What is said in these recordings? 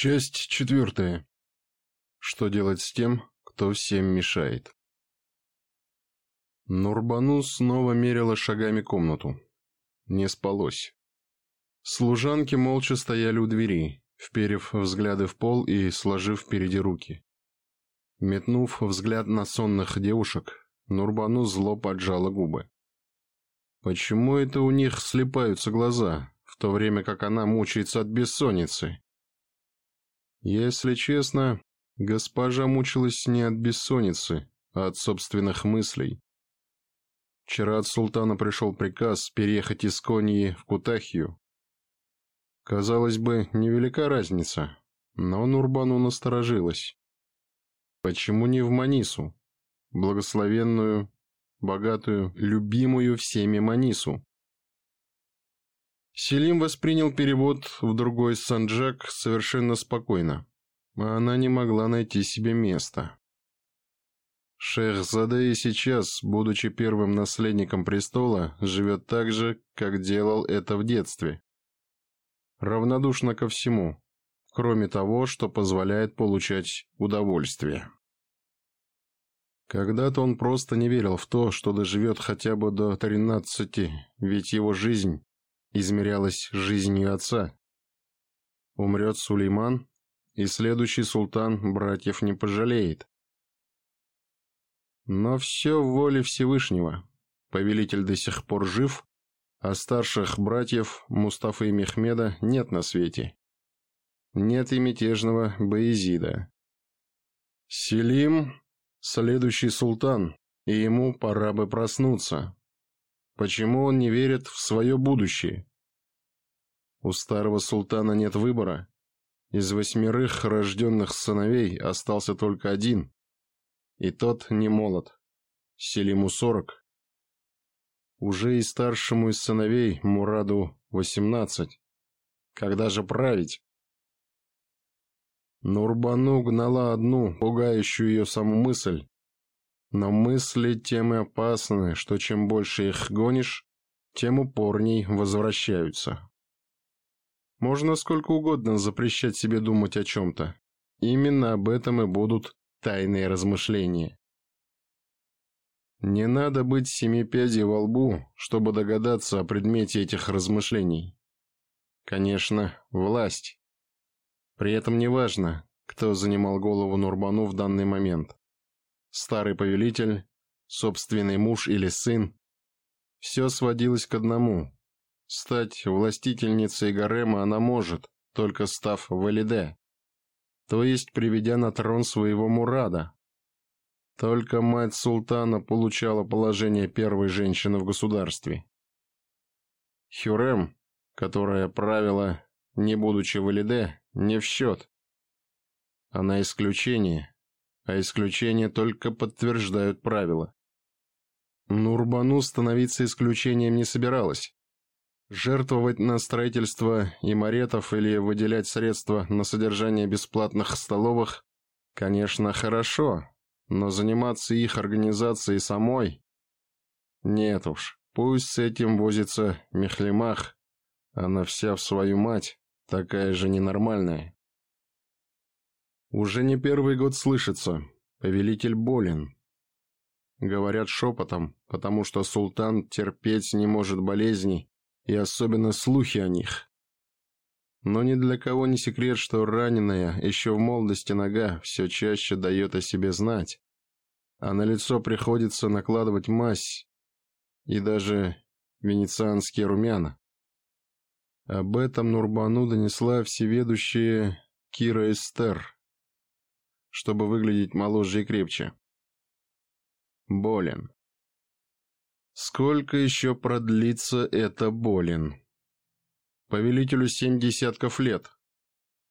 Часть четвертая. Что делать с тем, кто всем мешает? Нурбану снова мерила шагами комнату. Не спалось. Служанки молча стояли у двери, вперев взгляды в пол и сложив впереди руки. Метнув взгляд на сонных девушек, Нурбану зло поджала губы. Почему это у них слепаются глаза, в то время как она мучается от бессонницы? Если честно, госпожа мучилась не от бессонницы, а от собственных мыслей. Вчера от султана пришел приказ переехать из Конии в Кутахию. Казалось бы, невелика разница, но Нурбану насторожилась. Почему не в Манису? Благословенную, богатую, любимую всеми Манису. Селим воспринял перевод в другой санджак совершенно спокойно. А она не могла найти себе места. Шехзаде и сейчас, будучи первым наследником престола, живет так же, как делал это в детстве. Равнодушно ко всему, кроме того, что позволяет получать удовольствие. Когда-то он просто не верил в то, что доживет хотя бы до тринадцати, ведь его жизнь измерялась жизнью отца. Умрет Сулейман, и следующий султан братьев не пожалеет. Но все в воле Всевышнего. Повелитель до сих пор жив, а старших братьев Мустафы и Мехмеда нет на свете. Нет и мятежного Баезида. Селим – следующий султан, и ему пора бы проснуться. Почему он не верит в свое будущее? У старого султана нет выбора. Из восьмерых рожденных сыновей остался только один. И тот не молод. Селиму сорок. Уже и старшему из сыновей Мураду восемнадцать. Когда же править? Нурбану гнала одну, пугающую ее саму мысль. Но мысли тем и опасны, что чем больше их гонишь, тем упорней возвращаются. Можно сколько угодно запрещать себе думать о чем-то. Именно об этом и будут тайные размышления. Не надо быть семи пядей во лбу, чтобы догадаться о предмете этих размышлений. Конечно, власть. При этом не важно, кто занимал голову Нурбану в данный момент старый повелитель, собственный муж или сын. Все сводилось к одному. Стать властительницей гарема она может, только став валиде, то есть приведя на трон своего Мурада. Только мать султана получала положение первой женщины в государстве. Хюрем, которая правила, не будучи валиде, не в счет. Она исключение, а исключения только подтверждают правила. Нурбану становиться исключением не собиралась. Жертвовать на строительство имаретов или выделять средства на содержание бесплатных столовых, конечно, хорошо, но заниматься их организацией самой? Нет уж, пусть с этим возится Мехлемах, она вся в свою мать, такая же ненормальная. Уже не первый год слышится. Повелитель болен. Говорят шепотом, потому что султан терпеть не может болезней, и особенно слухи о них. Но ни для кого не секрет, что раненая еще в молодости нога все чаще дает о себе знать, а на лицо приходится накладывать мазь и даже венецианские румяна. Об этом Нурбану донесла всеведущая Кира Эстер чтобы выглядеть моложе и крепче. Болен. Сколько еще продлится это болен? Повелителю семь десятков лет.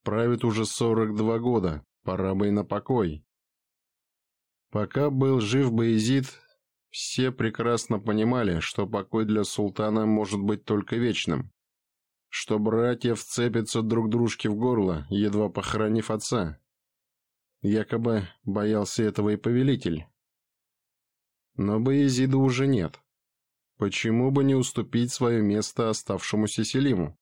Правит уже сорок два года, пора бы и на покой. Пока был жив Боязид, все прекрасно понимали, что покой для султана может быть только вечным, что братья вцепятся друг дружке в горло, едва похоронив отца, Якобы боялся этого и повелитель. Но Боязида уже нет. Почему бы не уступить свое место оставшемуся Селиму?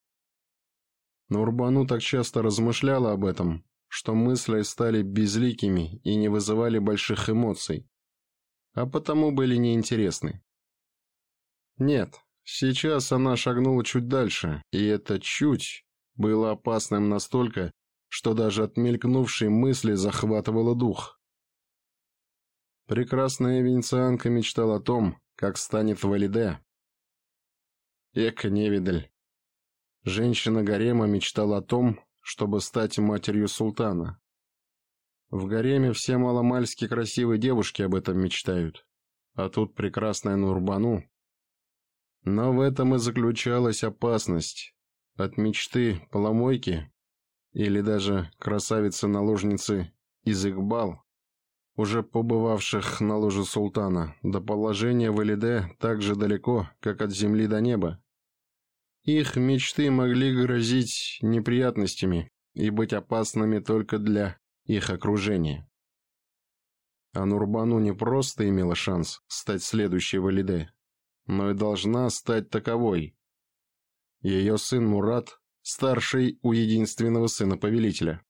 Нурбану так часто размышляла об этом, что мысли стали безликими и не вызывали больших эмоций, а потому были неинтересны. Нет, сейчас она шагнула чуть дальше, и это «чуть» было опасным настолько, что даже от мелькнувшей мысли захватывало дух. Прекрасная венецианка мечтала о том, как станет Валиде. Эка невидаль. Женщина гарема мечтала о том, чтобы стать матерью султана. В гареме все маломальски красивые девушки об этом мечтают, а тут прекрасная Нурбану. Но в этом и заключалась опасность. От мечты поломойки или даже красавицы-наложницы из Игбал, уже побывавших на ложе султана, до положения в Элиде так же далеко, как от земли до неба. Их мечты могли грозить неприятностями и быть опасными только для их окружения. А Нурбану не просто имела шанс стать следующей в Элиде, но и должна стать таковой. Ее сын Мурат старший у единственного сына повелителя.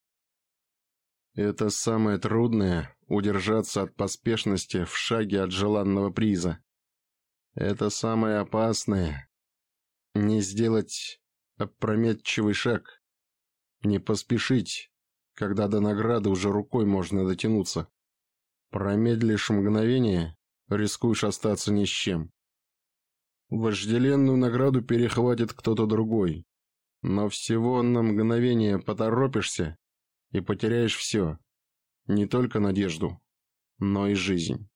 Это самое трудное – удержаться от поспешности в шаге от желанного приза. Это самое опасное – не сделать опрометчивый шаг, не поспешить, когда до награды уже рукой можно дотянуться. Промедлишь мгновение – рискуешь остаться ни с чем. Вожделенную награду перехватит кто-то другой, но всего на мгновение поторопишься и потеряешь все, не только надежду, но и жизнь.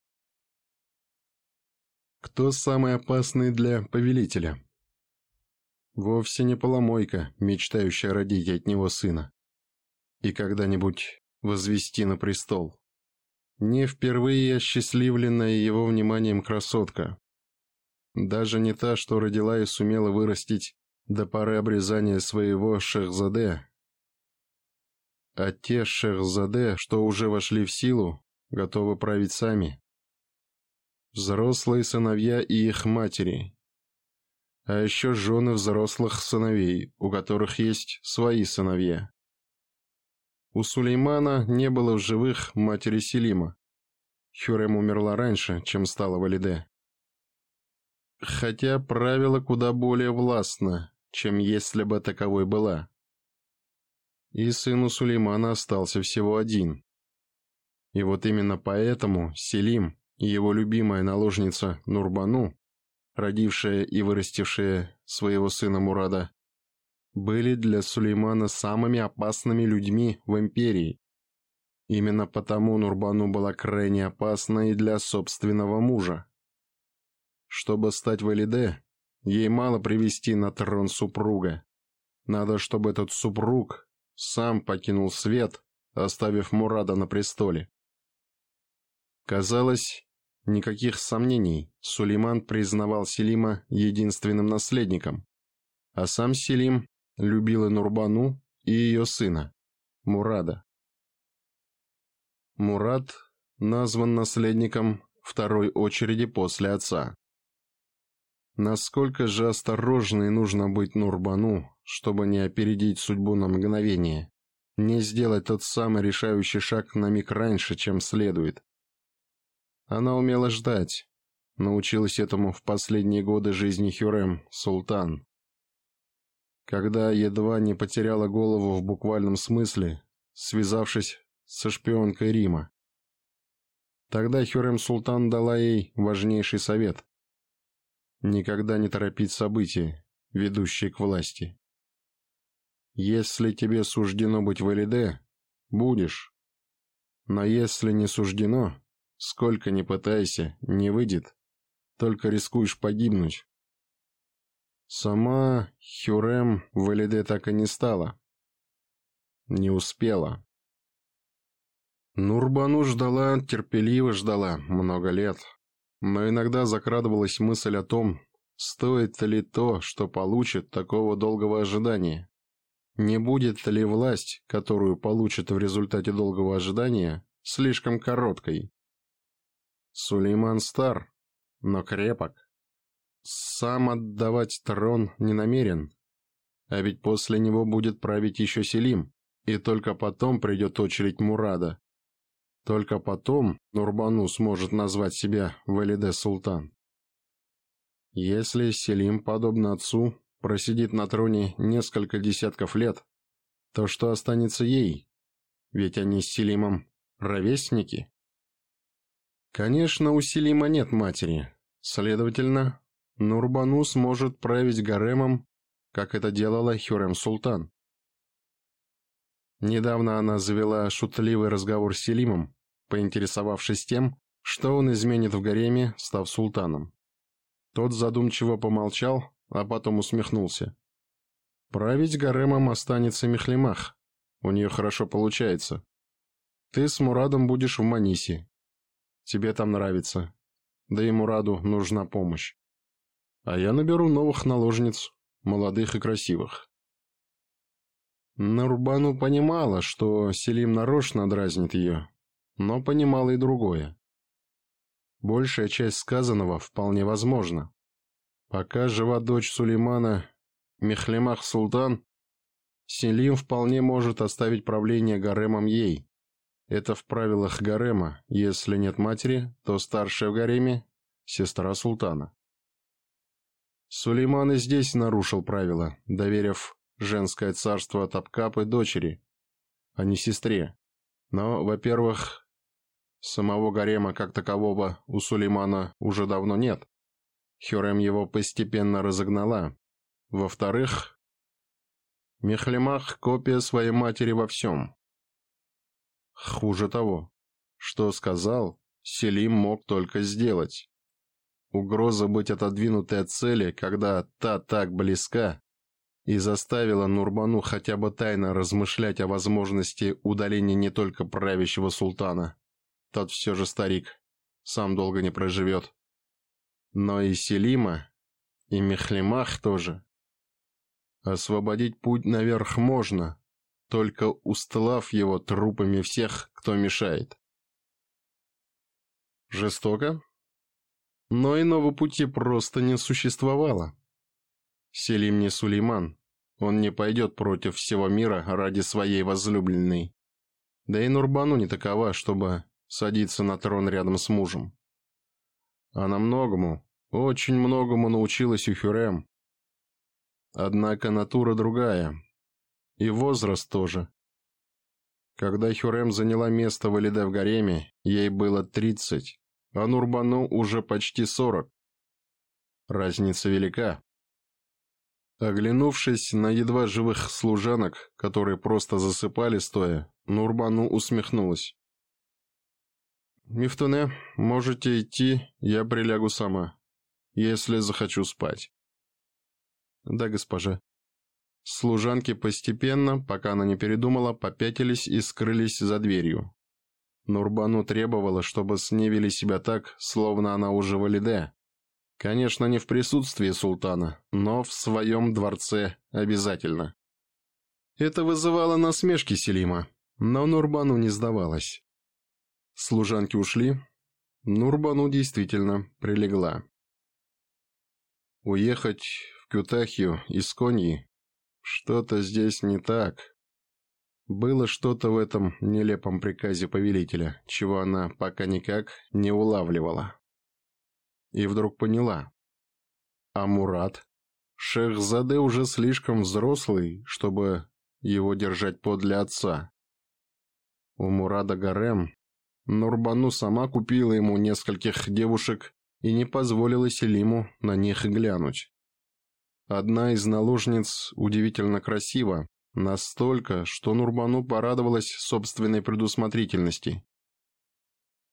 Кто самый опасный для повелителя? Вовсе не поломойка, мечтающая родить от него сына и когда-нибудь возвести на престол. Не впервые осчастливленная его вниманием красотка. Даже не та, что родила и сумела вырастить до поры обрезания своего шехзаде. А те шехзаде, что уже вошли в силу, готовы править сами. Взрослые сыновья и их матери. А еще жены взрослых сыновей, у которых есть свои сыновья. У Сулеймана не было в живых матери Селима. Хюрем умерла раньше, чем стала Валиде. Хотя правило куда более властно, чем если бы таковой была. И сыну Сулеймана остался всего один. И вот именно поэтому Селим и его любимая наложница Нурбану, родившая и вырастившая своего сына Мурада, были для Сулеймана самыми опасными людьми в империи. Именно потому Нурбану была крайне опасна и для собственного мужа. Чтобы стать валиде, Ей мало привести на трон супруга. Надо, чтобы этот супруг сам покинул свет, оставив Мурада на престоле. Казалось, никаких сомнений, Сулейман признавал Селима единственным наследником, а сам Селим любил и Нурбану, и ее сына, Мурада. Мурад назван наследником второй очереди после отца насколько же осторожной нужно быть Нурбану, чтобы не опередить судьбу на мгновение, не сделать тот самый решающий шаг на миг раньше, чем следует. Она умела ждать, научилась этому в последние годы жизни Хюрем, султан. Когда едва не потеряла голову в буквальном смысле, связавшись со шпионкой Рима. Тогда Хюрем Султан дала ей важнейший совет никогда не торопить события, ведущие к власти. Если тебе суждено быть в Элиде, будешь. Но если не суждено, сколько ни пытайся, не выйдет, только рискуешь погибнуть. Сама Хюрем в Элиде так и не стала. Не успела. Нурбану ждала, терпеливо ждала много лет, Но иногда закрадывалась мысль о том, стоит ли то, что получит такого долгого ожидания. Не будет ли власть, которую получит в результате долгого ожидания, слишком короткой? Сулейман стар, но крепок. Сам отдавать трон не намерен. А ведь после него будет править еще Селим, и Только потом Нурбанус сможет назвать себя Валиде Султан. Если Селим, подобно отцу, просидит на троне несколько десятков лет, то что останется ей? Ведь они с Селимом ровесники. Конечно, у Селима нет матери. Следовательно, Нурбанус сможет править гаремом, как это делала Хюрем Султан. Недавно она завела шутливый разговор с Селимом, поинтересовавшись тем, что он изменит в гареме, став султаном. Тот задумчиво помолчал, а потом усмехнулся. «Править гаремом останется Мехлемах. У нее хорошо получается. Ты с Мурадом будешь в Манисе. Тебе там нравится. Да и Мураду нужна помощь. А я наберу новых наложниц, молодых и красивых». Нарубану понимала, что Селим нарочно дразнит ее, но понимала и другое. Большая часть сказанного вполне возможна. Пока жива дочь Сулеймана, Мехлемах Султан, Селим вполне может оставить правление гаремом ей. Это в правилах гарема, если нет матери, то старшая в гареме – сестра султана. Сулейман и здесь нарушил правила, доверив женское царство Тапкапы дочери, а не сестре. Но, во-первых, Самого гарема как такового у Сулеймана уже давно нет. Хюрем его постепенно разогнала. Во-вторых, Мехлемах – копия своей матери во всем. Хуже того, что сказал, Селим мог только сделать. Угроза быть отодвинутой от цели, когда та так близка, и заставила Нурбану хотя бы тайно размышлять о возможности удаления не только правящего султана, тот все же старик, сам долго не проживет. Но и Селима, и Мехлемах тоже. Освободить путь наверх можно, только устлав его трупами всех, кто мешает. Жестоко? Но иного пути просто не существовало. Селим не Сулейман, он не пойдет против всего мира ради своей возлюбленной. Да и Нурбану не такова, чтобы садится на трон рядом с мужем. Она многому, очень многому научилась у Хюрем. Однако натура другая. И возраст тоже. Когда Хюрем заняла место Валиде в гареме, ей было 30, а Нурбану уже почти 40. Разница велика. Оглянувшись на едва живых служанок, которые просто засыпали стоя, Нурбану усмехнулась. Мифтуне, можете идти, я прилягу сама, если захочу спать. Да, госпожа. Служанки постепенно, пока она не передумала, попятились и скрылись за дверью. Нурбану требовала, чтобы с ней вели себя так, словно она уже валиде. Конечно, не в присутствии султана, но в своем дворце обязательно. Это вызывало насмешки Селима, но Нурбану не сдавалась. Служанки ушли. Нурбану действительно прилегла. Уехать в Кютахию из Коньи? Что-то здесь не так. Было что-то в этом нелепом приказе повелителя, чего она пока никак не улавливала. И вдруг поняла. А Мурат? Шехзаде уже слишком взрослый, чтобы его держать подле отца. У Мурада Гарем Нурбану сама купила ему нескольких девушек и не позволила Селиму на них глянуть. Одна из наложниц удивительно красива, настолько, что Нурбану порадовалась собственной предусмотрительности.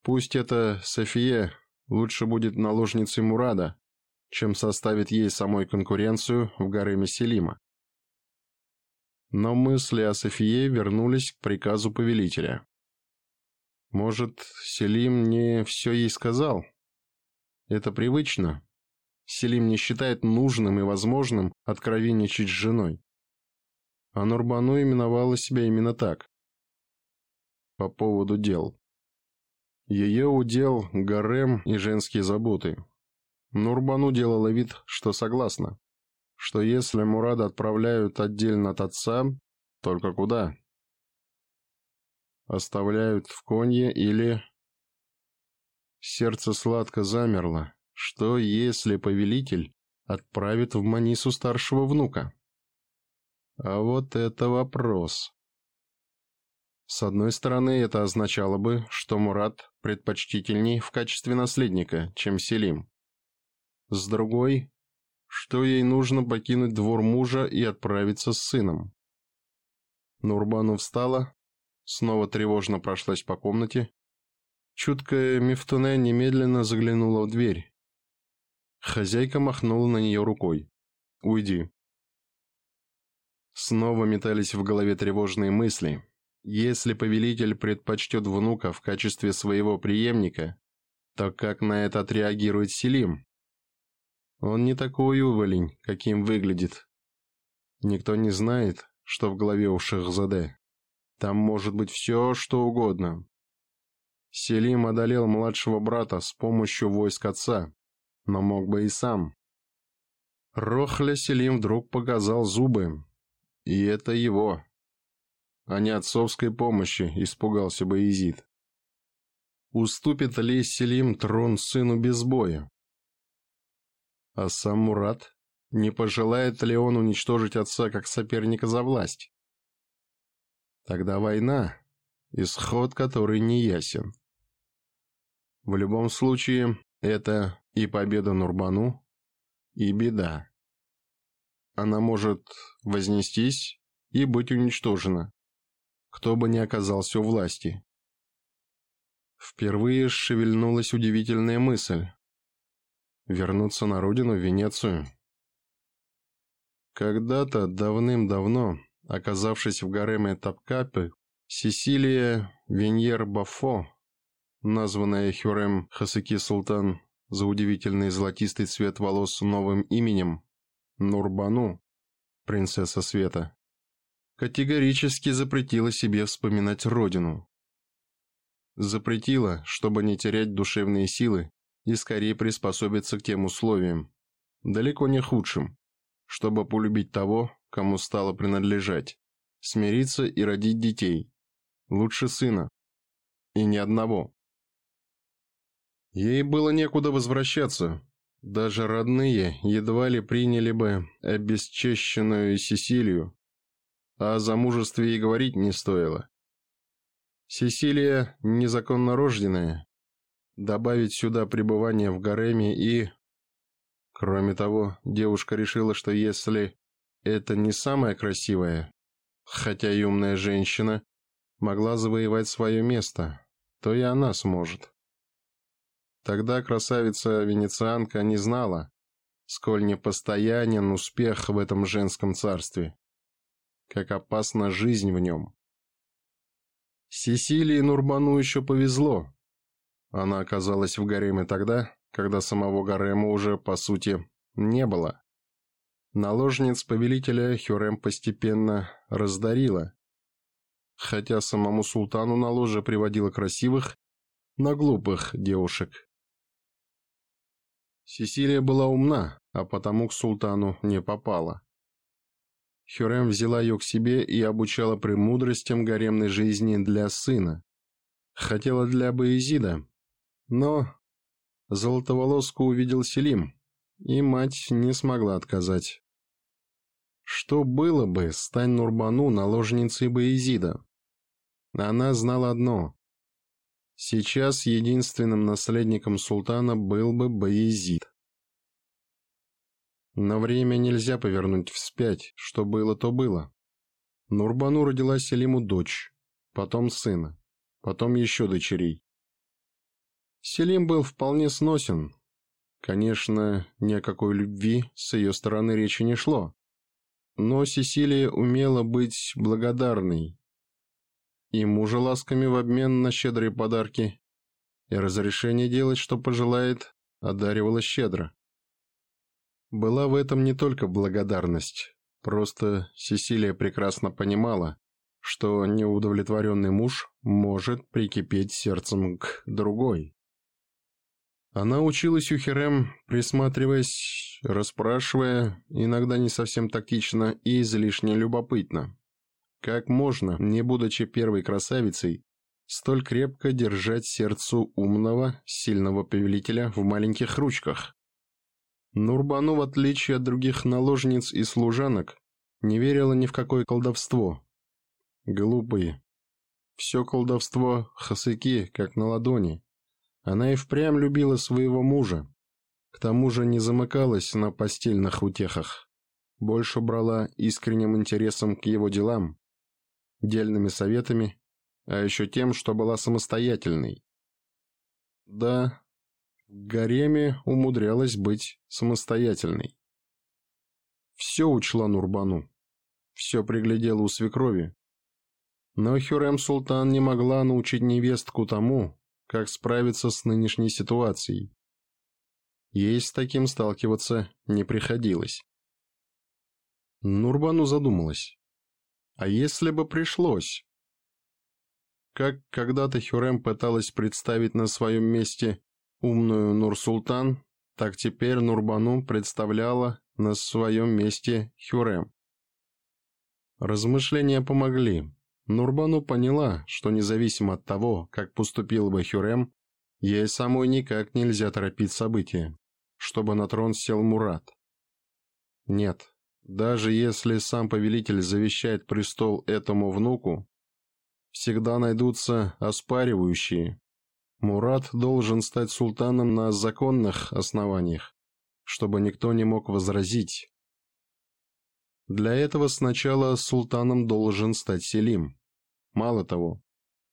Пусть это София лучше будет наложницей Мурада, чем составит ей самой конкуренцию в гареме Селима. Но мысли о Софии вернулись к приказу повелителя. Может, Селим не все ей сказал? Это привычно. Селим не считает нужным и возможным откровенничать с женой. А Нурбану именовала себя именно так. По поводу дел. Ее удел гарем и женские заботы. Нурбану делала вид, что согласна, что если Мурада отправляют отдельно от отца, только куда? оставляют в конье или... Сердце сладко замерло. Что, если повелитель отправит в Манису старшего внука? А вот это вопрос. С одной стороны, это означало бы, что Мурат предпочтительней в качестве наследника, чем Селим. С другой, что ей нужно покинуть двор мужа и отправиться с сыном. Нурбану встала, снова тревожно прошлась по комнате. Чуткая Мифтуне немедленно заглянула в дверь. Хозяйка махнула на нее рукой. «Уйди». Снова метались в голове тревожные мысли. Если повелитель предпочтет внука в качестве своего преемника, то как на это отреагирует Селим? Он не такой уволень, каким выглядит. Никто не знает, что в голове у Шахзаде. Там может быть все, что угодно. Селим одолел младшего брата с помощью войск отца, но мог бы и сам. Рохля Селим вдруг показал зубы. И это его. А не отцовской помощи, испугался бы Изид. Уступит ли Селим трон сыну без боя? А сам Мурат? Не пожелает ли он уничтожить отца как соперника за власть? Тогда война, исход который не ясен. В любом случае, это и победа Нурбану, и беда. Она может вознестись и быть уничтожена, кто бы ни оказался у власти. Впервые шевельнулась удивительная мысль. Вернуться на родину, в Венецию. Когда-то, давным-давно, Оказавшись в гареме Тапкапе, Сесилия Веньер-Бафо, названная Хюрем Хасыки Султан за удивительный золотистый цвет волос новым именем Нурбану, принцесса света, категорически запретила себе вспоминать родину. Запретила, чтобы не терять душевные силы и скорее приспособиться к тем условиям, далеко не худшим, чтобы полюбить того, кому стало принадлежать, смириться и родить детей. Лучше сына. И ни одного. Ей было некуда возвращаться. Даже родные едва ли приняли бы обесчещенную Сесилию. А о замужестве и говорить не стоило. Сесилия незаконно рожденная. Добавить сюда пребывание в гареме и... Кроме того, девушка решила, что если это не самая красивая, хотя и умная женщина, могла завоевать свое место, то и она сможет. Тогда красавица-венецианка не знала, сколь непостоянен успех в этом женском царстве, как опасна жизнь в нем. Сесилии Нурбану еще повезло. Она оказалась в гареме тогда, когда самого гарема уже, по сути, не было. Наложниц повелителя Хюрем постепенно раздарила. Хотя самому султану на ложе приводила красивых, на глупых девушек. Сесилия была умна, а потому к султану не попала. Хюрем взяла ее к себе и обучала премудростям гаремной жизни для сына. Хотела для Боязида, но золотоволоску увидел Селим, и мать не смогла отказать. Что было бы, стань Нурбану наложницей Боязида? Она знала одно. Сейчас единственным наследником султана был бы Боязид. Но время нельзя повернуть вспять, что было, то было. Нурбану родила Селиму дочь, потом сына, потом еще дочерей. Селим был вполне сносен. Конечно, ни о какой любви с ее стороны речи не шло. Но Сесилия умела быть благодарной и мужа ласками в обмен на щедрые подарки, и разрешение делать, что пожелает, одаривала щедро. Была в этом не только благодарность, просто Сесилия прекрасно понимала, что неудовлетворенный муж может прикипеть сердцем к другой. Она училась у Херем, присматриваясь, расспрашивая, иногда не совсем тактично и излишне любопытно. Как можно, не будучи первой красавицей, столь крепко держать сердцу умного, сильного повелителя в маленьких ручках? Нурбану, в отличие от других наложниц и служанок, не верила ни в какое колдовство. Глупые. Все колдовство хасыки, как на ладони – она и впрямь любила своего мужа. К тому же не замыкалась на постельных утехах. Больше брала искренним интересом к его делам, дельными советами, а еще тем, что была самостоятельной. Да, в гареме умудрялась быть самостоятельной. Все учла Нурбану, все приглядела у свекрови. Но Хюрем Султан не могла научить невестку тому, как справиться с нынешней ситуацией. Ей с таким сталкиваться не приходилось. Нурбану задумалась. А если бы пришлось? Как когда-то Хюрем пыталась представить на своем месте умную Нур-султан, так теперь Нурбану представляла на своем месте Хюрем. Размышления помогли. Нурбану поняла, что независимо от того, как поступил бы Хюрем, ей самой никак нельзя торопить события, чтобы на трон сел Мурат. Нет, даже если сам повелитель завещает престол этому внуку, всегда найдутся оспаривающие. Мурат должен стать султаном на законных основаниях, чтобы никто не мог возразить. Для этого сначала султаном должен стать Селим. Мало того,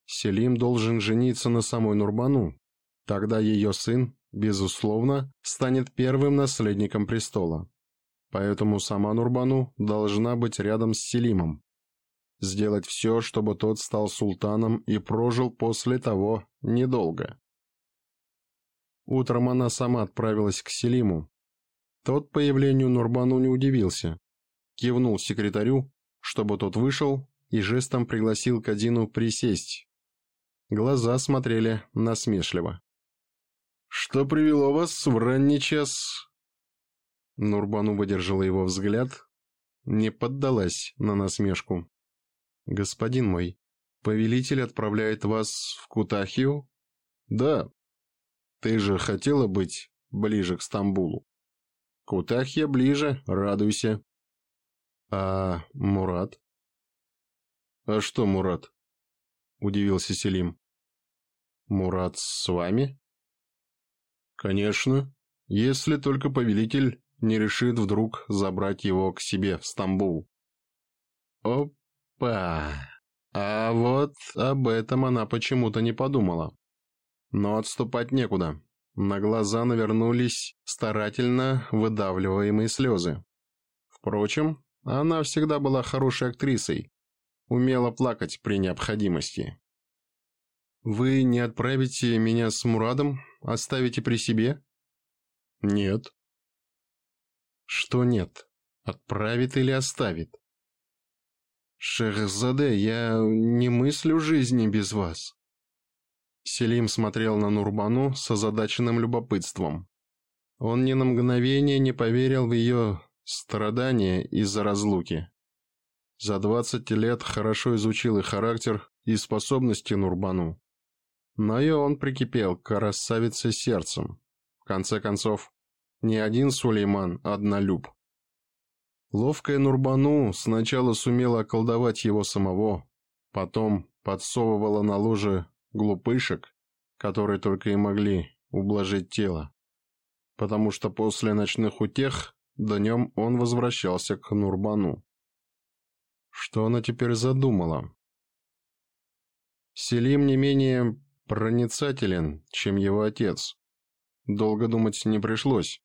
Селим должен жениться на самой Нурбану. Тогда ее сын, безусловно, станет первым наследником престола. Поэтому сама Нурбану должна быть рядом с Селимом. Сделать все, чтобы тот стал султаном и прожил после того недолго. Утром она сама отправилась к Селиму. Тот появлению Нурбану не удивился. Кивнул секретарю, чтобы тот вышел, и жестом пригласил Кадину присесть. Глаза смотрели насмешливо. «Что привело вас в ранний час?» Нурбану выдержала его взгляд, не поддалась на насмешку. «Господин мой, повелитель отправляет вас в Кутахию?» «Да. Ты же хотела быть ближе к Стамбулу. Кутахия ближе, радуйся». «А Мурат?» «А что, Мурат?» – удивился Селим. «Мурат с вами?» «Конечно, если только повелитель не решит вдруг забрать его к себе в Стамбул». «Опа! А вот об этом она почему-то не подумала. Но отступать некуда». На глаза навернулись старательно выдавливаемые слезы. Впрочем, она всегда была хорошей актрисой, умела плакать при необходимости. «Вы не отправите меня с Мурадом? Оставите при себе?» «Нет». «Что нет? Отправит или оставит?» «Шехзаде, я не мыслю жизни без вас». Селим смотрел на Нурбану с озадаченным любопытством. Он ни на мгновение не поверил в ее страдания из-за разлуки. За 20 лет хорошо изучил и характер, и способности Нурбану. Но и он прикипел к красавице сердцем. В конце концов, не один Сулейман однолюб. Ловкая Нурбану сначала сумела околдовать его самого, потом подсовывала на ложе глупышек, которые только и могли ублажить тело. Потому что после ночных утех днем он возвращался к Нурбану что она теперь задумала. Селим не менее проницателен, чем его отец. Долго думать не пришлось.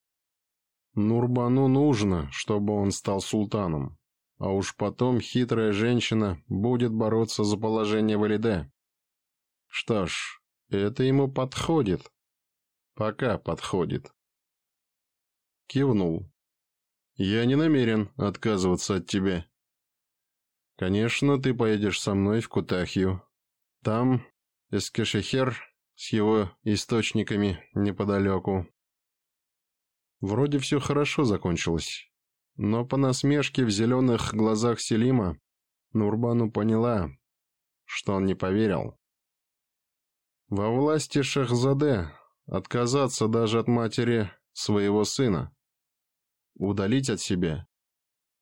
Нурбану нужно, чтобы он стал султаном, а уж потом хитрая женщина будет бороться за положение Валиде. Что ж, это ему подходит. Пока подходит. Кивнул. «Я не намерен отказываться от тебя», Конечно, ты поедешь со мной в Кутахью. Там Эскешехер с его источниками неподалеку. Вроде все хорошо закончилось, но по насмешке в зеленых глазах Селима Нурбану поняла, что он не поверил. Во власти Шахзаде отказаться даже от матери своего сына, удалить от себя,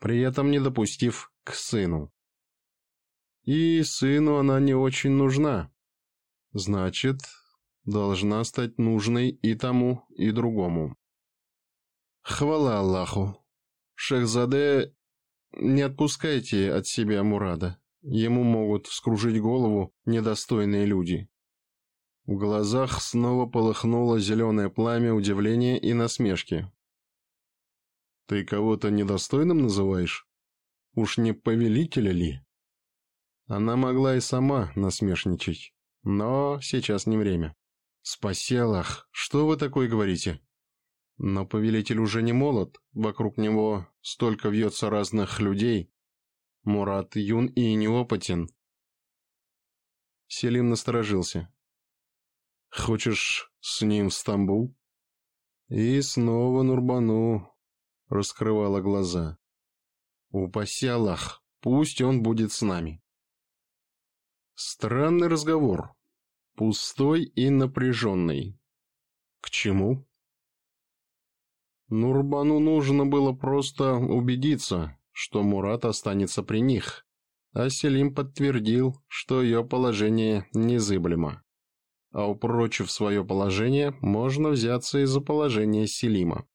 при этом не допустив к сыну. И сыну она не очень нужна. Значит, должна стать нужной и тому, и другому. Хвала Аллаху. Шехзаде, не отпускайте от себя Мурада. Ему могут вскружить голову недостойные люди. В глазах снова полыхнуло зеленое пламя удивления и насмешки. «Ты кого-то недостойным называешь? Уж не повелителя ли?» Она могла и сама насмешничать. Но сейчас не время. Спаселах, Что вы такое говорите?» Но повелитель уже не молод, вокруг него столько вьется разных людей. Мурат юн и неопытен. Селим насторожился. «Хочешь с ним в Стамбул?» И снова Нурбану раскрывала глаза. «Упаси Аллах, пусть он будет с нами». Странный разговор. Пустой и напряженный. К чему? Нурбану нужно было просто убедиться, что Мурат останется при них, а Селим подтвердил, что ее положение незыблемо. А упрочив свое положение, можно взяться и за положение Селима.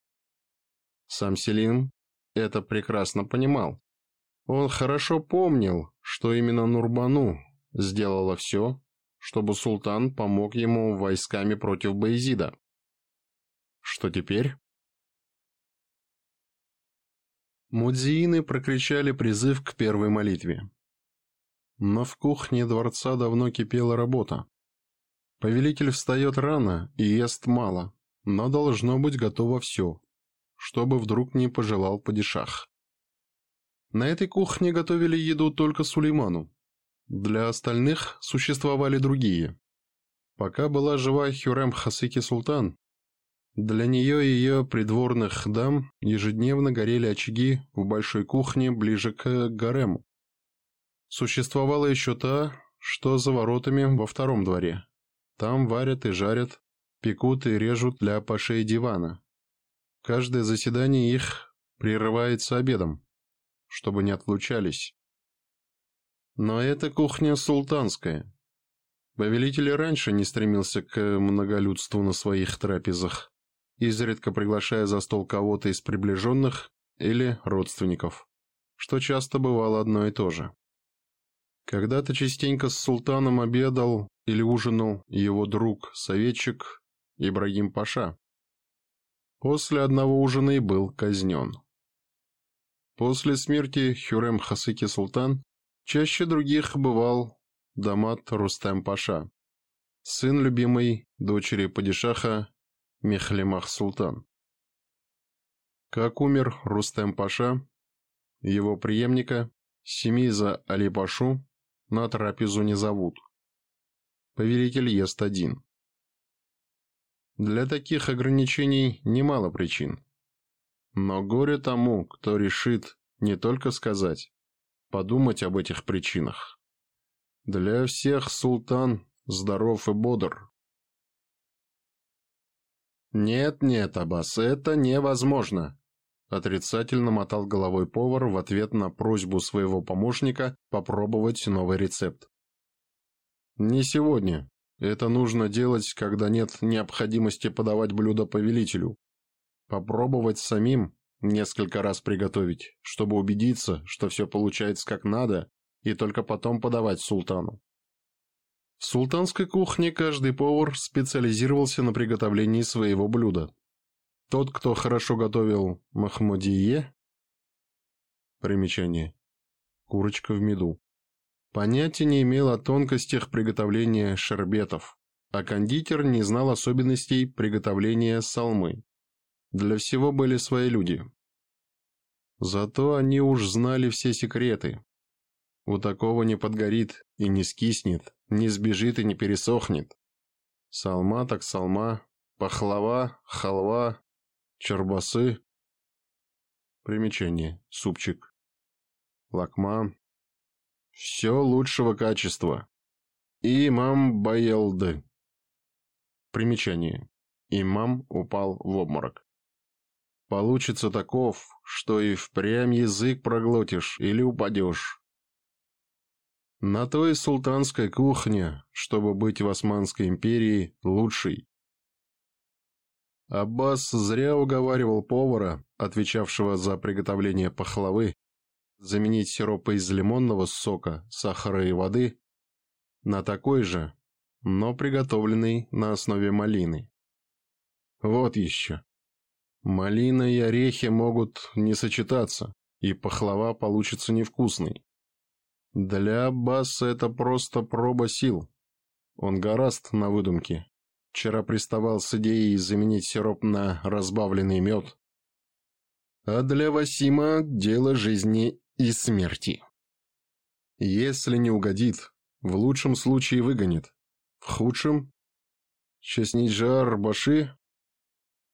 Сам Селим это прекрасно понимал. Он хорошо помнил, что именно Нурбану сделала все, чтобы султан помог ему войсками против Баизида. Что теперь? Мудзиины прокричали призыв к первой молитве. Но в кухне дворца давно кипела работа. Повелитель встает рано и ест мало, но должно быть готово все, чтобы вдруг не пожелал падишах. На этой кухне готовили еду только Сулейману, для остальных существовали другие. Пока была жива Хюрем Хасыки Султан, для нее и ее придворных дам ежедневно горели очаги в большой кухне ближе к гарему. Существовала еще та, что за воротами во втором дворе. Там варят и жарят, пекут и режут для пашей дивана. Каждое заседание их прерывается обедом, чтобы не отлучались. Но эта кухня султанская. Повелитель раньше не стремился к многолюдству на своих трапезах, изредка приглашая за стол кого-то из приближенных или родственников, что часто бывало одно и то же. Когда-то частенько с султаном обедал или ужинал его друг, советчик Ибрагим Паша. После одного ужина и был казнен. После смерти Хюрем Хасыки Султан Чаще других бывал Дамат Рустем Паша, сын любимой дочери падишаха Мехлемах Султан. Как умер Рустем Паша, его преемника Семиза Али Пашу на трапезу не зовут. Повелитель ест один. Для таких ограничений немало причин. Но горе тому, кто решит не только сказать, подумать об этих причинах. Для всех султан здоров и бодр. «Нет-нет, Аббас, это невозможно», – отрицательно мотал головой повар в ответ на просьбу своего помощника попробовать новый рецепт. «Не сегодня. Это нужно делать, когда нет необходимости подавать блюдо повелителю. Попробовать самим Несколько раз приготовить, чтобы убедиться, что все получается как надо, и только потом подавать султану. В султанской кухне каждый повар специализировался на приготовлении своего блюда. Тот, кто хорошо готовил махмудие, примечание, курочка в меду, понятия не имел о тонкостях приготовления шербетов, а кондитер не знал особенностей приготовления салмы. Для всего были свои люди. Зато они уж знали все секреты. У такого не подгорит и не скиснет, не сбежит и не пересохнет. Салма так салма, пахлава, халва, чербасы. Примечание. Супчик. Лакма. Все лучшего качества. Имам Баелды. Примечание. Имам упал в обморок. Получится таков, что и впрямь язык проглотишь или упадешь. На то и султанская кухня, чтобы быть в Османской империи лучшей. Аббас зря уговаривал повара, отвечавшего за приготовление пахлавы, заменить сироп из лимонного сока, сахара и воды на такой же, но приготовленный на основе малины. Вот еще. Малина и орехи могут не сочетаться, и пахлава получится невкусной. Для Аббаса это просто проба сил. Он гораст на выдумке. Вчера приставал с идеей заменить сироп на разбавленный мед. А для Васима дело жизни и смерти. Если не угодит, в лучшем случае выгонит. В худшем... жар Баши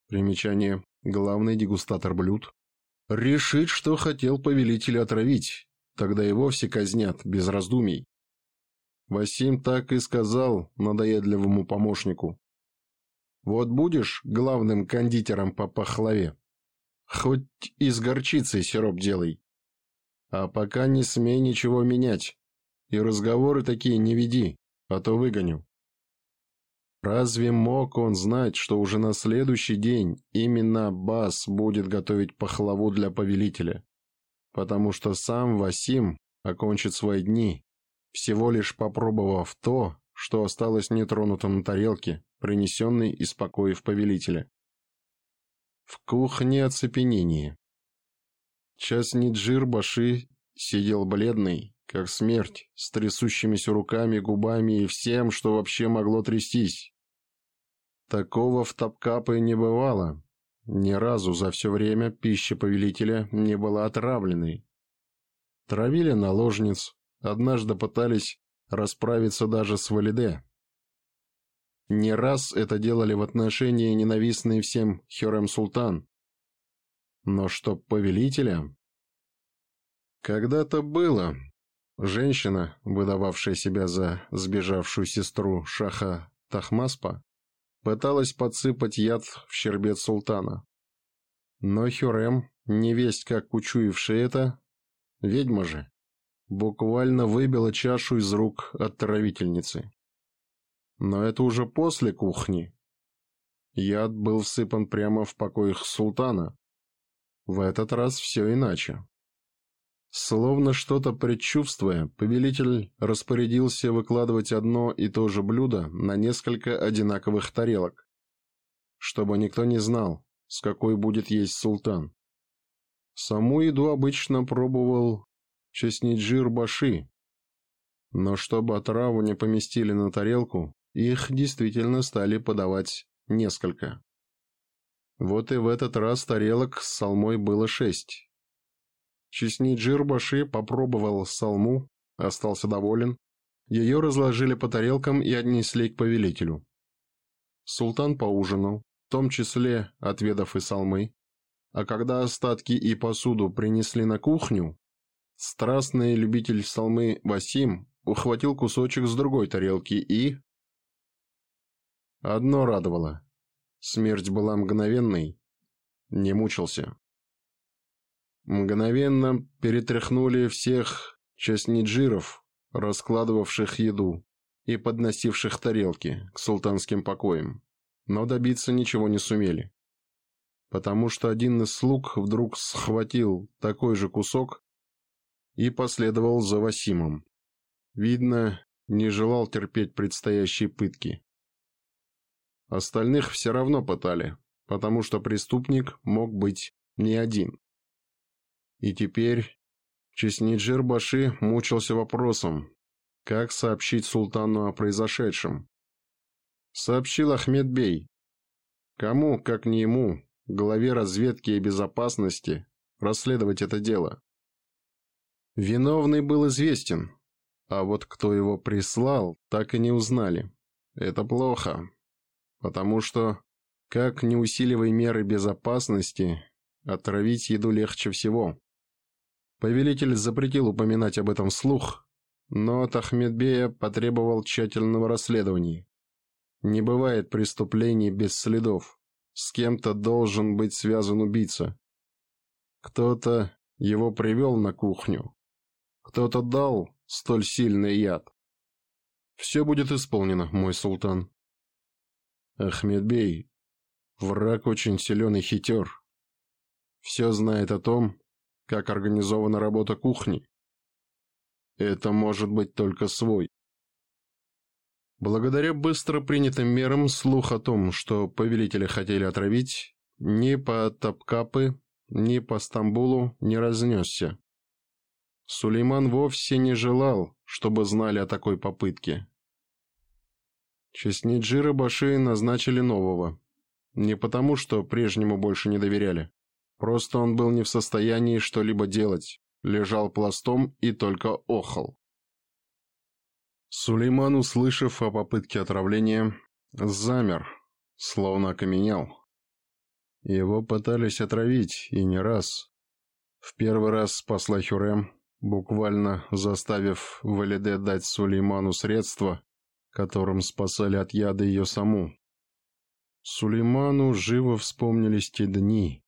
Примечание главный дегустатор блюд, решит, что хотел повелителя отравить, тогда и вовсе казнят, без раздумий. Васим так и сказал надоедливому помощнику. «Вот будешь главным кондитером по пахлаве, хоть из горчицы сироп делай, а пока не смей ничего менять, и разговоры такие не веди, а то выгоню». Разве мог он знать, что уже на следующий день именно Аббас будет готовить пахлаву для повелителя? Потому что сам Васим окончит свои дни, всего лишь попробовав то, что осталось нетронутым на тарелке, принесенной из покоев повелителя. В кухне оцепенение. Часниджир Баши сидел бледный, как смерть, с трясущимися руками, губами и всем, что вообще могло трястись. Такого в Топкапе не бывало. Ни разу за все время пища повелителя не была отравленной. Травили наложниц, однажды пытались расправиться даже с Валиде. Не раз это делали в отношении ненавистный всем Херем-Султан. Но чтоб повелителя... Когда-то было. Женщина, выдававшая себя за сбежавшую сестру Шаха Тахмаспа, пыталась подсыпать яд в щербет султана. Но Хюрем, невесть как учуявшая это, ведьма же, буквально выбила чашу из рук отравительницы. Но это уже после кухни. Яд был всыпан прямо в покоях султана. В этот раз все иначе. Словно что-то предчувствуя, повелитель распорядился выкладывать одно и то же блюдо на несколько одинаковых тарелок, чтобы никто не знал, с какой будет есть султан. Саму еду обычно пробовал Чесниджир Баши, но чтобы отраву не поместили на тарелку, их действительно стали подавать несколько. Вот и в этот раз тарелок с салмой было шесть. Честни Джирбаши попробовал салму, остался доволен. Ее разложили по тарелкам и отнесли к повелителю. Султан поужинал, в том числе отведав и салмы. А когда остатки и посуду принесли на кухню, страстный любитель салмы Васим ухватил кусочек с другой тарелки и... Одно радовало. Смерть была мгновенной. Не мучился мгновенно перетряхнули всех честниджиров, раскладывавших еду и подносивших тарелки к султанским покоям, но добиться ничего не сумели, потому что один из слуг вдруг схватил такой же кусок и последовал за Васимом. Видно, не желал терпеть предстоящие пытки. Остальных все равно пытали, потому что преступник мог быть не один. И теперь Чесниджир Баши мучился вопросом, как сообщить султану о произошедшем. Сообщил Ахмед Бей. Кому, как не ему, главе разведки и безопасности, расследовать это дело? Виновный был известен, а вот кто его прислал, так и не узнали. Это плохо, потому что, как не усиливай меры безопасности, отравить еду легче всего. Повелитель запретил упоминать об этом слух, но Тахмедбея потребовал тщательного расследования. Не бывает преступлений без следов. С кем-то должен быть связан убийца. Кто-то его привел на кухню. Кто-то дал столь сильный яд. Все будет исполнено, мой султан. Ахмедбей, враг очень силен и хитер. Все знает о том, как организована работа кухни. Это может быть только свой. Благодаря быстро принятым мерам слух о том, что повелители хотели отравить, ни по Топкапы, ни по Стамбулу не разнесся. Сулейман вовсе не желал, чтобы знали о такой попытке. Честниджира Баши назначили нового. Не потому, что прежнему больше не доверяли. Просто он был не в состоянии что-либо делать, лежал пластом и только охал. Сулейман, услышав о попытке отравления, замер, словно окаменел. Его пытались отравить, и не раз. В первый раз спасла Хюрем, буквально заставив Валиде дать Сулейману средства, которым спасали от яда ее саму. Сулейману живо вспомнились те дни,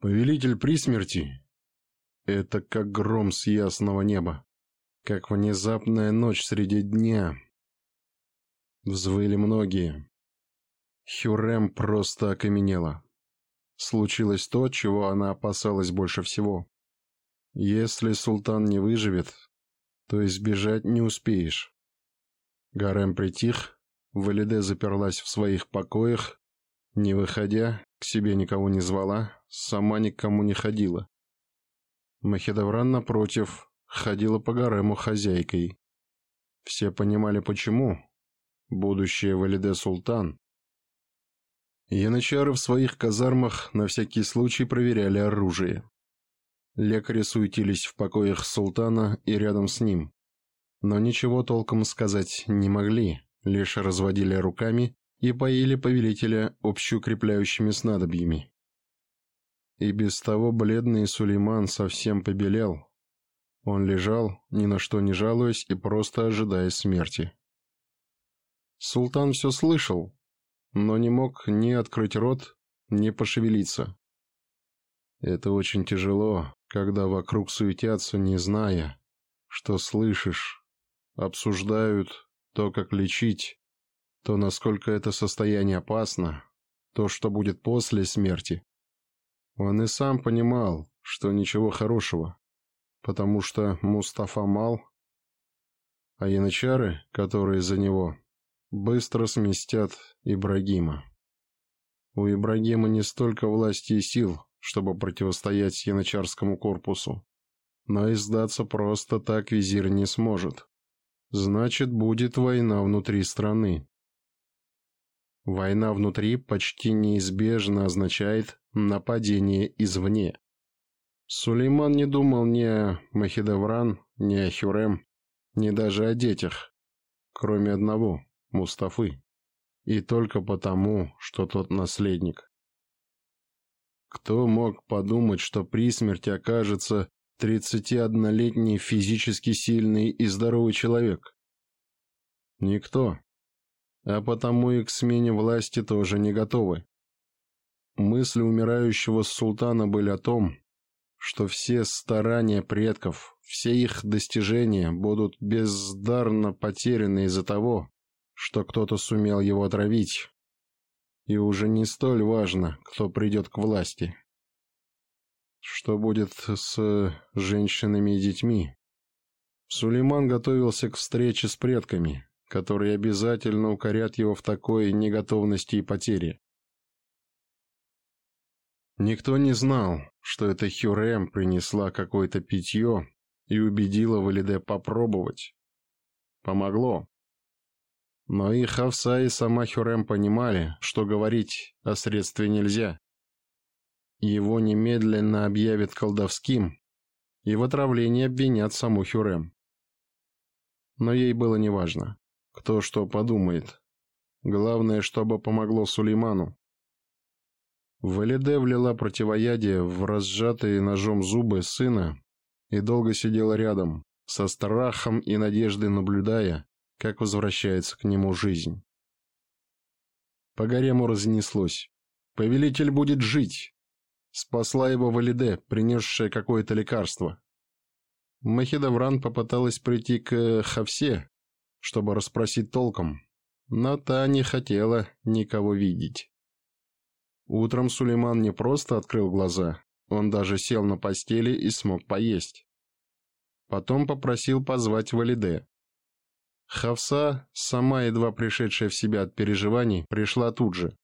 Повелитель при смерти — это как гром с ясного неба, как внезапная ночь среди дня. Взвыли многие. Хюрем просто окаменела. Случилось то, чего она опасалась больше всего. Если султан не выживет, то избежать не успеешь. Гарем притих, Валиде заперлась в своих покоях, не выходя, к себе никого не звала, сама никому не ходила. Махедовран, напротив, ходила по гарему хозяйкой. Все понимали, почему. Будущее Валиде Султан. Янычары в своих казармах на всякий случай проверяли оружие. Лекари суетились в покоях султана и рядом с ним. Но ничего толком сказать не могли, лишь разводили руками и поили повелителя общеукрепляющими снадобьями. И без того бледный Сулейман совсем побелел. Он лежал, ни на что не жалуясь и просто ожидая смерти. Султан все слышал, но не мог ни открыть рот, ни пошевелиться. Это очень тяжело, когда вокруг суетятся, не зная, что слышишь, обсуждают то, как лечить, то, насколько это состояние опасно, то, что будет после смерти. Он и сам понимал, что ничего хорошего, потому что Мустафа мал, а янычары, которые за него, быстро сместят Ибрагима. У Ибрагима не столько власти и сил, чтобы противостоять янычарскому корпусу, но и сдаться просто так визирь не сможет. Значит, будет война внутри страны. Война внутри почти неизбежно означает нападение извне. Сулейман не думал ни о Махидевран, ни о Хюрем, ни даже о детях, кроме одного – Мустафы. И только потому, что тот наследник. Кто мог подумать, что при смерти окажется 31-летний физически сильный и здоровый человек? Никто а потому и к смене власти тоже не готовы. Мысли умирающего султана были о том, что все старания предков, все их достижения будут бездарно потеряны из-за того, что кто-то сумел его отравить. И уже не столь важно, кто придет к власти. Что будет с женщинами и детьми? Сулейман готовился к встрече с предками, которые обязательно укорят его в такой неготовности и потере. Никто не знал, что эта Хюрем принесла какое-то питье и убедила Валиде попробовать. Помогло. Но и Хавса, и сама Хюрем понимали, что говорить о средстве нельзя. Его немедленно объявят колдовским, и в отравлении обвинят саму Хюрем. Но ей было неважно. Кто что подумает. Главное, чтобы помогло Сулейману. Валиде влила противоядие в разжатые ножом зубы сына и долго сидела рядом, со страхом и надеждой наблюдая, как возвращается к нему жизнь. По гарему разнеслось. «Повелитель будет жить!» Спасла его Валиде, принесшая какое-то лекарство. Махедавран попыталась прийти к Хавсе, чтобы расспросить толком, но та не хотела никого видеть. Утром Сулейман не просто открыл глаза, он даже сел на постели и смог поесть. Потом попросил позвать Валиде. Хавса, сама едва пришедшая в себя от переживаний, пришла тут же.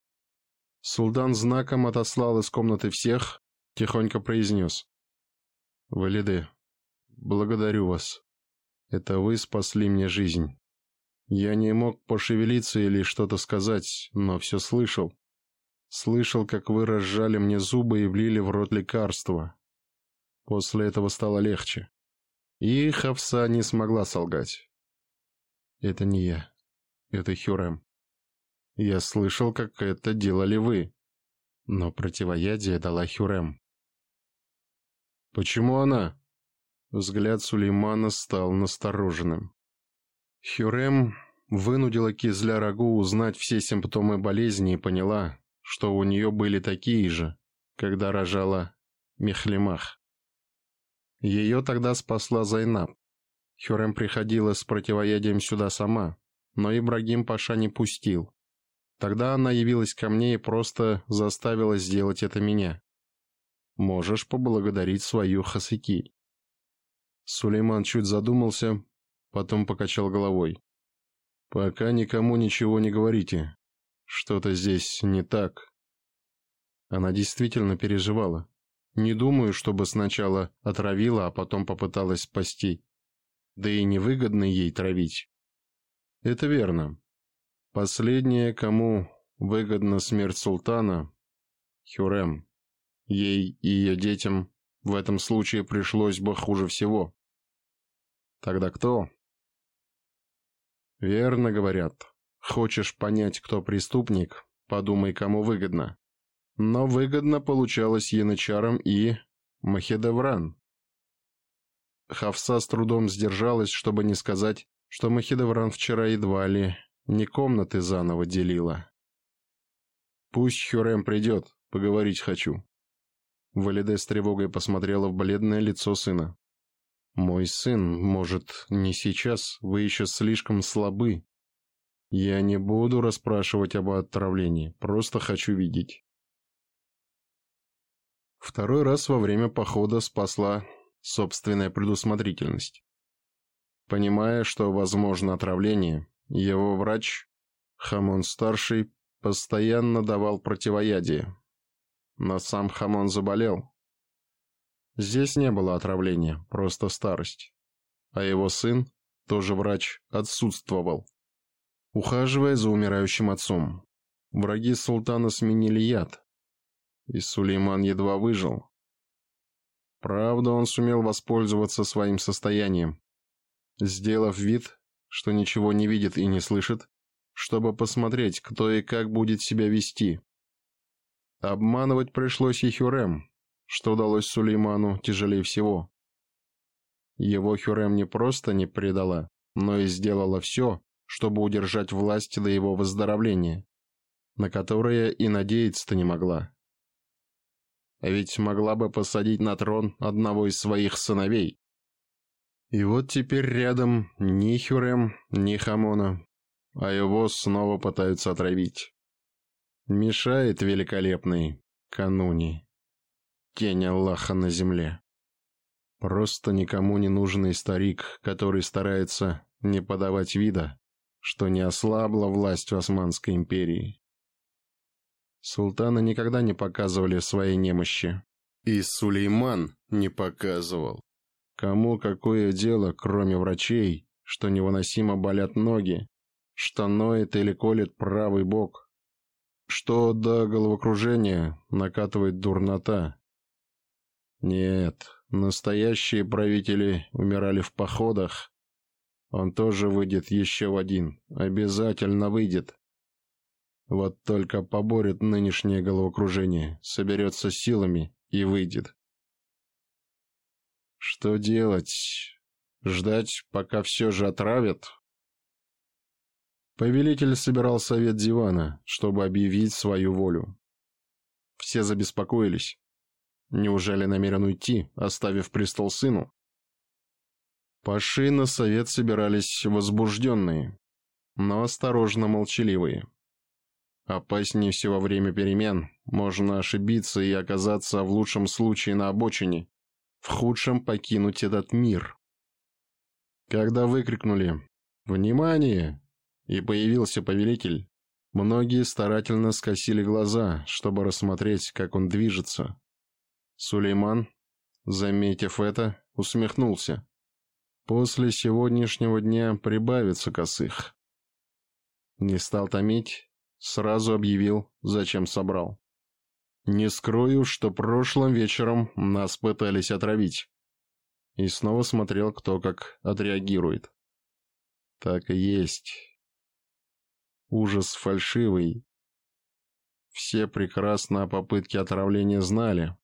Султан знаком отослал из комнаты всех, тихонько произнес. «Валиде, благодарю вас. Это вы спасли мне жизнь». Я не мог пошевелиться или что-то сказать, но все слышал. Слышал, как вы разжали мне зубы и влили в рот лекарства. После этого стало легче. И Хавса не смогла солгать. Это не я. Это Хюрем. Я слышал, как это делали вы. Но противоядие дала Хюрем. Почему она? Взгляд Сулеймана стал настороженным. Хюрем вынудила Кизля Рагу узнать все симптомы болезни и поняла, что у нее были такие же, когда рожала Мехлемах. Ее тогда спасла Зайнаб. Хюрем приходила с противоядием сюда сама, но Ибрагим Паша не пустил. Тогда она явилась ко мне и просто заставила сделать это меня. Можешь поблагодарить свою Хасыки. Сулейман чуть задумался, потом покачал головой. «Пока никому ничего не говорите. Что-то здесь не так». Она действительно переживала. Не думаю, чтобы сначала отравила, а потом попыталась спасти. Да и невыгодно ей травить. Это верно. Последнее, кому выгодна смерть султана, Хюрем. Ей и ее детям в этом случае пришлось бы хуже всего. Тогда кто? «Верно говорят. Хочешь понять, кто преступник, подумай, кому выгодно». Но выгодно получалось янычарам и... Махедевран. Хавса с трудом сдержалась, чтобы не сказать, что Махедевран вчера едва ли не комнаты заново делила. «Пусть Хюрем придет, поговорить хочу». Валиде с тревогой посмотрела в бледное лицо сына. «Мой сын, может, не сейчас, вы еще слишком слабы. Я не буду расспрашивать об отравлении, просто хочу видеть». Второй раз во время похода спасла собственная предусмотрительность. Понимая, что возможно отравление, его врач, Хамон-старший, постоянно давал противоядие. Но сам Хамон заболел, Здесь не было отравления, просто старость. А его сын, тоже врач, отсутствовал. Ухаживая за умирающим отцом, враги султана сменили яд. И Сулейман едва выжил. Правда, он сумел воспользоваться своим состоянием. Сделав вид, что ничего не видит и не слышит, чтобы посмотреть, кто и как будет себя вести. Обманывать пришлось и Хюрем, что далось Сулейману тяжелее всего. Его Хюрем не просто не предала, но и сделала все, чтобы удержать власть до его выздоровления, на которое и надеяться-то не могла. А ведь могла бы посадить на трон одного из своих сыновей. И вот теперь рядом ни Хюрем, ни Хамона, а его снова пытаются отравить. Мешает великолепный кануни тень Аллаха на земле. Просто никому не нужный старик, который старается не подавать вида, что не ослабла власть Османской империи. Султана никогда не показывали своей немощи. И Сулейман не показывал. Кому какое дело, кроме врачей, что невыносимо болят ноги, что ноет или колет правый бок, что до головокружения накатывает дурнота, нет, настоящие правители умирали в походах. Он тоже выйдет еще в один. Обязательно выйдет. Вот только поборет нынешнее головокружение, соберется силами и выйдет. Что делать? Ждать, пока все же отравят? Повелитель собирал совет дивана, чтобы объявить свою волю. Все забеспокоились. Неужели намерен уйти, оставив престол сыну? Паши на совет собирались возбужденные, но осторожно молчаливые. Опаснее всего время перемен, можно ошибиться и оказаться в лучшем случае на обочине, в худшем покинуть этот мир. Когда выкрикнули «Внимание!» и появился повелитель, многие старательно скосили глаза, чтобы рассмотреть, как он движется. Сулейман, заметив это, усмехнулся. «После сегодняшнего дня прибавится косых». Не стал томить, сразу объявил, зачем собрал. «Не скрою, что прошлым вечером нас пытались отравить». И снова смотрел, кто как отреагирует. «Так и есть. Ужас фальшивый, все прекрасно о попытке отравления знали.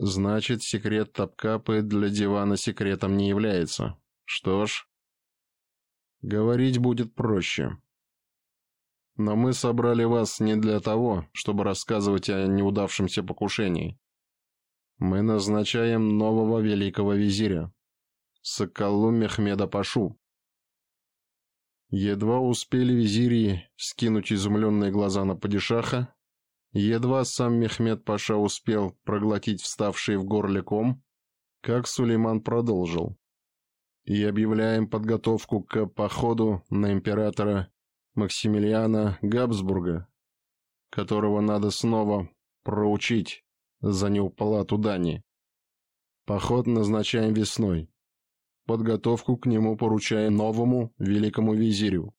Значит, секрет Топкапы для дивана секретом не является. Что ж, говорить будет проще. Но мы собрали вас не для того, чтобы рассказывать о неудавшемся покушении. Мы назначаем нового великого визиря, Соколу Мехмеда Пашу. Едва успели визири скинуть изумленные глаза на падишаха, Едва сам Мехмед Паша успел проглотить вставший в горле ком, как Сулейман продолжил. «И объявляем подготовку к походу на императора Максимилиана Габсбурга, которого надо снова проучить за неуплату Дани. Поход назначаем весной. Подготовку к нему поручаем новому великому визирю».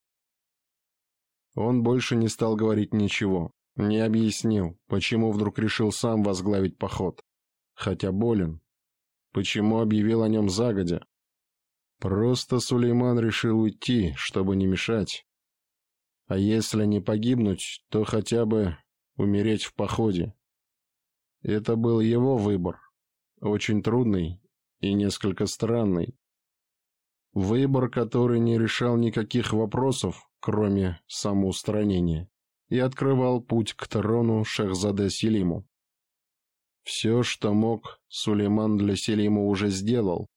Он больше не стал говорить ничего. Не объяснил, почему вдруг решил сам возглавить поход. Хотя болен. Почему объявил о нем загодя? Просто Сулейман решил уйти, чтобы не мешать. А если не погибнуть, то хотя бы умереть в походе. Это был его выбор. Очень трудный и несколько странный. Выбор, который не решал никаких вопросов, кроме самоустранения и открывал путь к трону Шехзаде Селиму. Все, что мог, Сулейман для Селима уже сделал.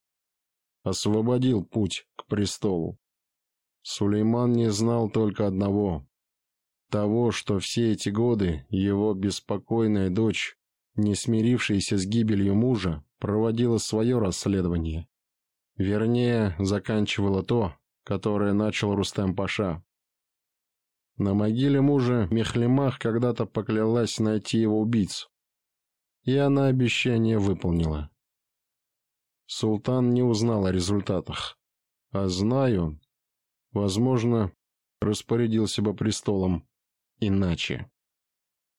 Освободил путь к престолу. Сулейман не знал только одного. Того, что все эти годы его беспокойная дочь, не смирившаяся с гибелью мужа, проводила свое расследование. Вернее, заканчивала то, которое начал Рустем Паша. На могиле мужа Мехлемах когда-то поклялась найти его убийц, и она обещание выполнила. Султан не узнал о результатах, а знаю, возможно, распорядился бы престолом иначе.